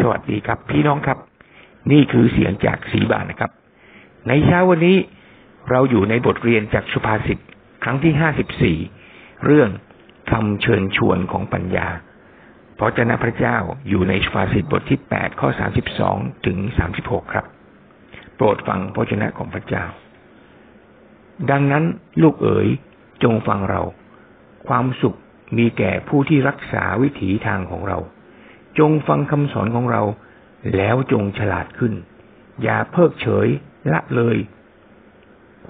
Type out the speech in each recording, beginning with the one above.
สวัสดีครับ พี่น้องครับ นี่คือเสียงจากสีบานนะครับ ในเช้าวันนี้เราอยู่ในบทเรียนจากสุภาษิตครั้งที่ห้าสิบสี่เรื่องคำเชิญชวนของปัญญา พระเจ้าพระเจ้าอยู่ในสุภาษิตบทที่แปดข้อสามสิบสองถึงสามสิบหกครับ โปรดฟังพระเจ้าของพระเจ้า ดังนั้นลูกเอ๋ยจงฟังเรา ความสุขมีแก่ผู้ที่รักษาวิถีทางของเรา จงฟังคำสอนของเรา แล้วจงฉลาดขึ้น อย่าเพิกเฉยละเลย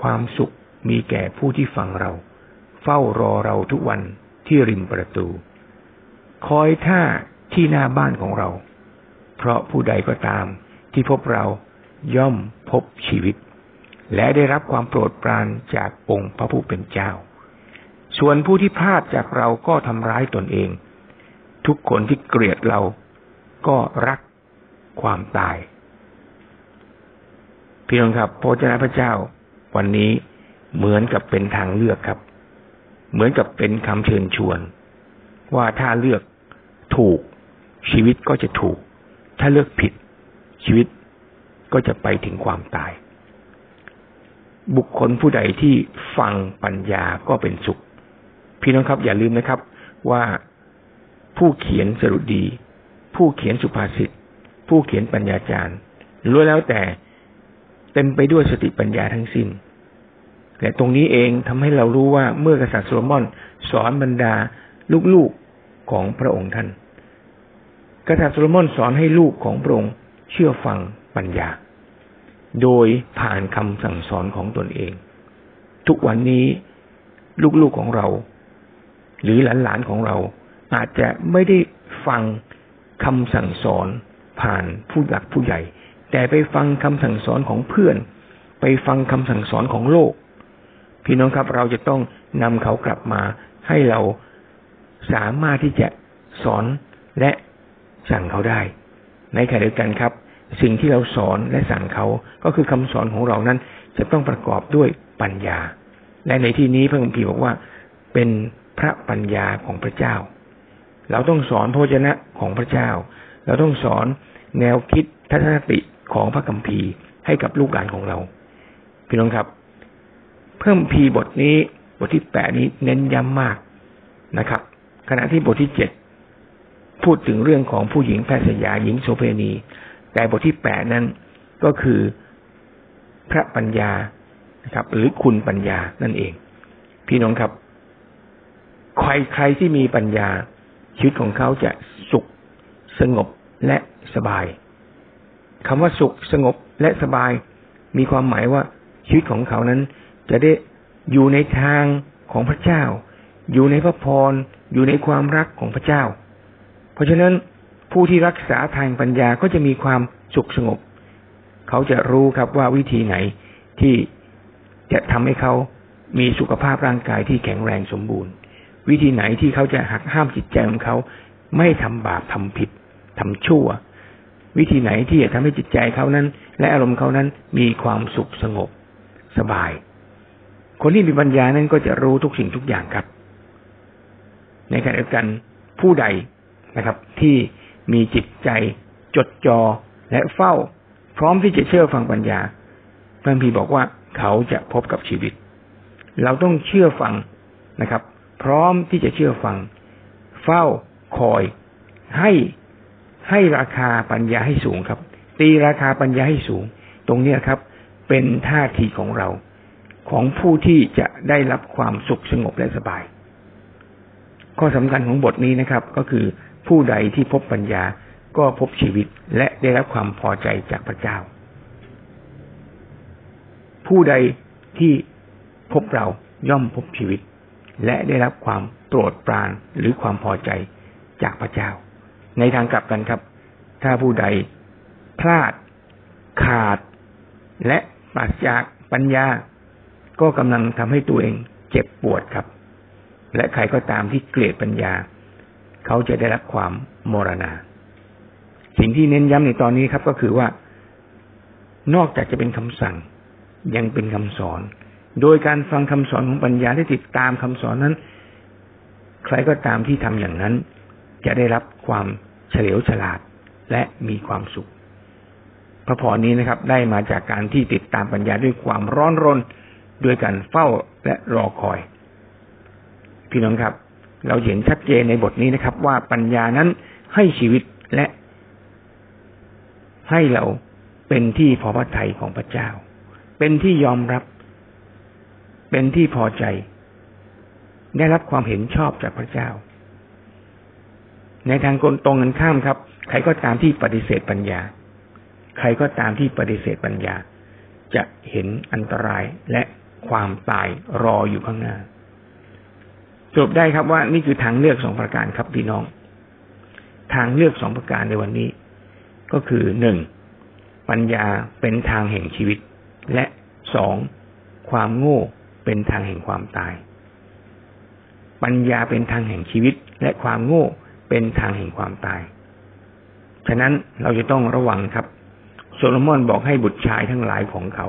ความสุขมีแก่ผู้ที่ฟังเรา เฝ้ารอเราทุกวันที่ริมประตู คอยท่าที่หน้าบ้านของเรา เพราะผู้ใดก็ตามที่พบเราย่อมพบชีวิต และได้รับความโปรดปรานจากองค์พระผู้เป็นเจ้า ส่วนผู้ที่พลาดจากเราก็ทำร้ายตนเอง ทุกคนที่เกลียดเราก็รักความตาย พี่น้องครับพระเจ้าพระเจ้า วันนี้เหมือนกับเป็นทางเลือกครับ เหมือนกับเป็นคำเชิญชวน ว่าถ้าเลือกถูกชีวิตก็จะถูก ถ้าเลือกผิดชีวิตก็จะไปถึงความตาย บุคคลผู้ใดที่ฟังปัญญาก็เป็นสุข พี่น้องครับ อย่าลืมนะครับว่า ผู้เขียนสรุดี ผู้เขียนสุภาษิตผู้เขียนปัญญาจารย์ล้วนแล้วแต่เต็มไปด้วยสติปัญญาทั้งสิน้นแต่ตรงนี้เองทำให้เรารู้ว่าเมื่อกษัตริย์โซโลมอนสอนบรรดาลูกๆของพระองค์ท่าน กษัตริย์โซโลมอนสอนให้ลูกของพระองค์เชื่อฟังปัญญา โดยผ่านคำสั่งสอนของตนเอง ทุกวันนี้ลูกๆของเรา หรือหลานๆของเรา อาจจะไม่ได้ฟังคำสั่งสอนผ่านผู้หลักผู้ใหญ่ แต่ไปฟังคำสั่งสอนของเพื่อน ไปฟังคำสั่งสอนของโลก พี่น้องครับเราจะต้องนำเขากลับมาให้เราสามารถที่จะสอนและสั่งเขาได้ ในขณะเดียวกันครับ สิ่งที่เราสอนและสั่งเขาก็คือคำสอนของเรานั้น จะต้องประกอบด้วยปัญญา และในที่นี้พระคัมภีร์บอกว่าเป็นพระปัญญาของพระเจ้า เราต้องสอนโภชนะของพระเจ้า เราต้องสอนแนวคิดทัศนคติของพระคัมภีร์ให้กับลูกหลานของเรา พี่น้องครับ เพิ่มพีบทนี้บทที่แปดนี้เน้นย้ำมากนะครับ ขณะที่บทที่เจ็ดพูดถึงเรื่องของผู้หญิงแพทย์สยาหญิงโสเพณี แต่บทที่แปดนั้นก็คือพระปัญญานะครับ หรือคุณปัญญานั่นเอง พี่น้องครับ ใครใครที่มีปัญญา ชีวิตของเขาจะสุข สงบและสบายคำว่าสุขสงบและสบาย มีความหมายว่าชีวิตของเขานั้น จะได้อยู่ในทางของพระเจ้า อยู่ในพระพร อยู่ในความรักของพระเจ้า เพราะฉะนั้นผู้ที่รักษาทางปัญญาก็จะมีความสุขสงบ เขาจะรู้ครับว่าวิธีไหนที่จะทำให้เขามีสุขภาพร่างกายที่แข็งแรงสมบูรณ์ วิธีไหนที่เขาจะหักห้ามจิตใจของเขา ไม่ทำบาปทำผิดทำชั่ว วิธีไหนที่จะทำให้จิตใจเขานั้น และอารมณ์เขานั้นมีความสุขสงบ สบาย คนที่มีปัญญานั้นก็จะรู้ทุกสิ่งทุกอย่างครับ ในขณะเดียวกันผู้ใดนะครับ ที่มีจิตใจจดจ่อและเฝ้า พร้อมที่จะเชื่อฟังปัญญาพระพีบอกว่าเขาจะพบกับชีวิต เราต้องเชื่อฟังนะครับ พร้อมที่จะเชื่อฟัง เฝ้าคอยให้ให้ราคาปัญญาให้สูงครับ ตีราคาปัญญาให้สูง ตรงนี้ครับ เป็นท่าทีของเรา ของผู้ที่จะได้รับความสุขสงบและสบาย ข้อสำคัญของบทนี้นะครับ ก็คือผู้ใดที่พบปัญญาก็พบชีวิตและได้รับความพอใจจากพระเจ้า ผู้ใดที่พบเราย่อมพบชีวิต และได้รับความโปรดปรานหรือความพอใจจากพระเจ้า ในทางกลับกันครับ ถ้าผู้ใดพลาด ขาด และปราศจากปัญญา ก็กำลังทำให้ตัวเองเจ็บปวดครับ และใครก็ตามที่เกลียดปัญญา เขาจะได้รับความมรณา สิ่งที่เน้นย้ำในตอนนี้ครับก็คือว่า นอกจากจะเป็นคำสั่งยังเป็นคำสอน โดยการฟังคำสอนของปัญญาที่ติดตามคำสอนนั้น ใครก็ตามที่ทำอย่างนั้น จะได้รับความเฉลียวฉลาดและมีความสุข พระพรนี้นะครับ ได้มาจากการที่ติดตามปัญญาด้วยความร้อนรนด้วยการเฝ้าและรอคอย พี่น้องครับ เราเห็นชัดเจนในบทนี้นะครับ ว่าปัญญานั้นให้ชีวิตและให้เราเป็นที่พอพระทัยของพระเจ้า เป็นที่ยอมรับ เป็นที่พอใจ ได้รับความเห็นชอบจากพระเจ้า ในทางกลตรงกันข้ามครับ ใครก็ตามที่ปฏิเสธปัญญา ใครก็ตามที่ปฏิเสธปัญญา จะเห็นอันตรายและความตายรออยู่ข้างหน้าจบได้ครับว่านี่คือทางเลือกสองประการครับพี่น้อง ทางเลือกสองประการในวันนี้ ก็คือหนึ่งปัญญาเป็นทางแห่งชีวิต และสองความโง่ เป็นทางแห่งความตาย ปัญญาเป็นทางแห่งชีวิต และความโง่เป็นทางแห่งความตาย ฉะนั้นเราจะต้องระวังครับ โซโลมอนบอกให้บุตรชายทั้งหลายของเขา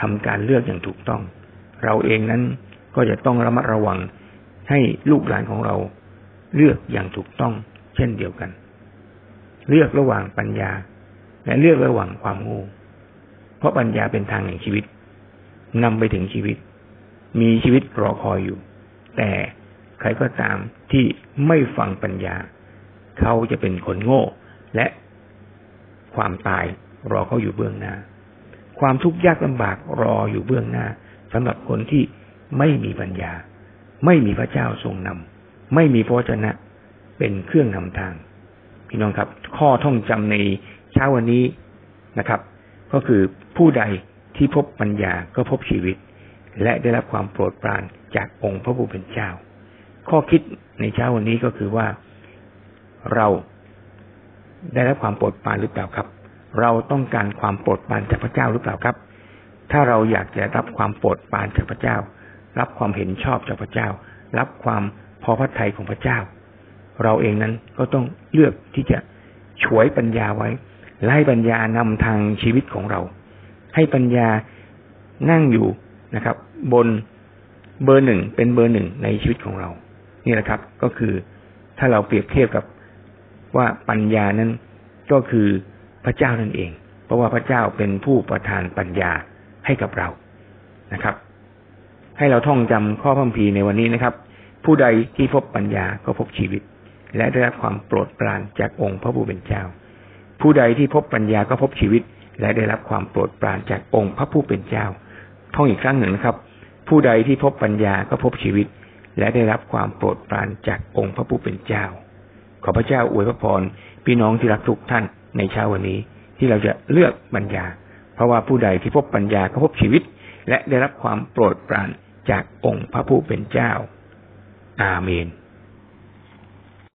ทำการเลือกอย่างถูกต้อง เราเองนั้นก็จะต้องระมัดระวังให้ลูกหลานของเราเลือกอย่างถูกต้อง เช่นเดียวกัน เลือกระหว่างปัญญา และเลือกระหว่างความโง่เพราะปัญญาเป็นทางแห่งชีวิต นำไปถึงชีวิต มีชีวิตรอคอยอยู่ แต่ใครก็ตามที่ไม่ฟังปัญญา เขาจะเป็นคนโง่ และความตายรอเขาอยู่เบื้องหน้า ความทุกข์ยากลำบากรออยู่เบื้องหน้าสำหรับคนที่ไม่มีปัญญา ไม่มีพระเจ้าทรงนำไม่มีพระวจนะเป็นเครื่องนำทาง พี่น้องครับ ข้อท่องจำในเช้าวันนี้นะครับ ก็คือผู้ใด ที่พบปัญญาก็พบชีวิต และได้รับความโปรดปรานจากองค์พระผู้เป็นเจ้า ข้อคิดในเช้าวันนี้ก็คือว่าเราได้รับความโปรดปรานหรือเปล่าครับ เราต้องการความโปรดปรานจากพระเจ้าหรือเปล่าครับ ถ้าเราอยากจะรับความโปรดปรานจากพระเจ้า รับความเห็นชอบจากพระเจ้า รับความพอพระทัยของพระเจ้า เราเองนั้นก็ต้องเลือกที่จะฉวยปัญญาไว้ ไล่ปัญญานำทางชีวิตของเรา ให้ปัญญานั่งอยู่นะครับ บนเบอร์หนึ่งเป็นเบอร์หนึ่งในชีวิตของเรา นี่แหละครับ ก็คือถ้าเราเปรียบเทียบกับว่าปัญญานั้นก็คือพระเจ้านั่นเอง เพราะว่าพระเจ้าเป็นผู้ประทานปัญญาให้กับเรานะครับ ให้เราท่องจำข้อพัมพีในวันนี้นะครับ ผู้ใดที่พบปัญญาก็พบชีวิต และได้รับความโปรดปรานจากองค์พระผู้เป็นเจ้า ผู้ใดที่พบปัญญาก็พบชีวิต และได้รับความโปรดปรานจากองค์พระผู้เป็นเจ้า ท่องอีกครั้งหนึ่งนะครับ ผู้ใดที่พบปัญญาก็พบชีวิต และได้รับความโปรดปรานจากองค์พระผู้เป็นเจ้า ขอพระเจ้าอวยพระพรพี่น้องที่รักทุกท่านในเช้าวันนี้ที่เราจะเลือกปัญญา เพราะว่าผู้ใดที่พบปัญญาก็พบชีวิต และได้รับความโปรดปรานจากองค์พระผู้เป็นเจ้า อาเมน